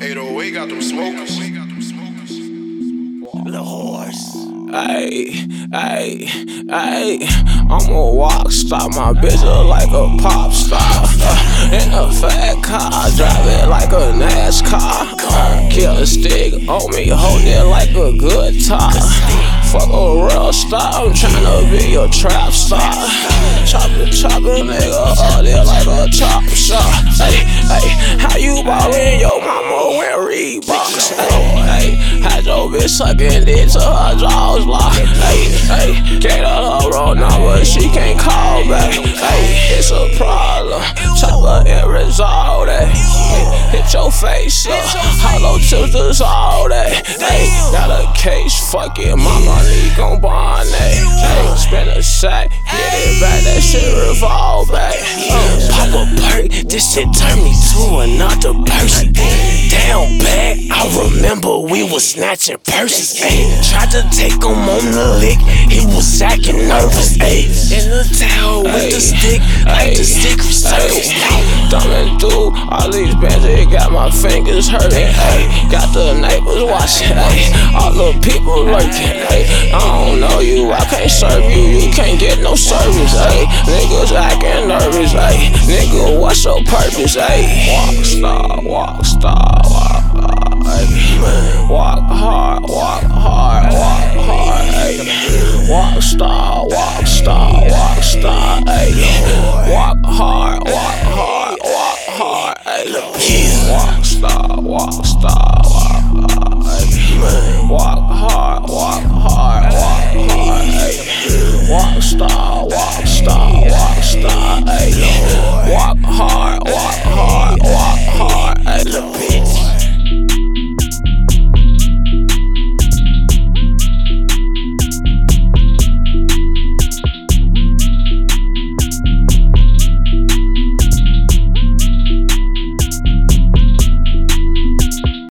808 got them smokers. The horse. Ayy, ayy, ayy. I'm a walk stop my bitch look like a pop star. Uh, in a fat car, drive it like a NASCAR. Uh, kill a stick on me, hold it like a good guitar. Fuck a real star, I'm tryna be a trap star. Chop it, chop it, nigga, all it like a chop shop. Ayy, ayy, how you ballin' your mama Reeboks? Ayy, ayy, had your bitch sucking dick to her jaws locked. Ayy, hey, can't let her roll number, she can't call back. Hey, it's a problem, chop her and resolve that. Hit your face up, hollow tips dissolve that. Ayy, got a case, fuck it, my money gon' bond that. Ayy, spin a sack, get it back, that shit revolve back. Uh, Pop a perk, this shit turned me to another person. Was snatching purses. Ayy, tried to take him on the lick, he was acting nervous. Ayy, in the towel with the stick, like the secret service. Ayy, Thumbing through all these bands, it got my fingers hurting. Ay, got the neighbors watching, ay, all the people lurking. Ay, I don't know you, I can't serve you, you can't get no service. Ay, niggas acting nervous. Ay, nigga, what's your purpose? Ay, walk star, walk star, walk hard. Walk star, walk star, walk star. Ay, walk hard, walk hard, walk hard. Ay, walk star, walk star,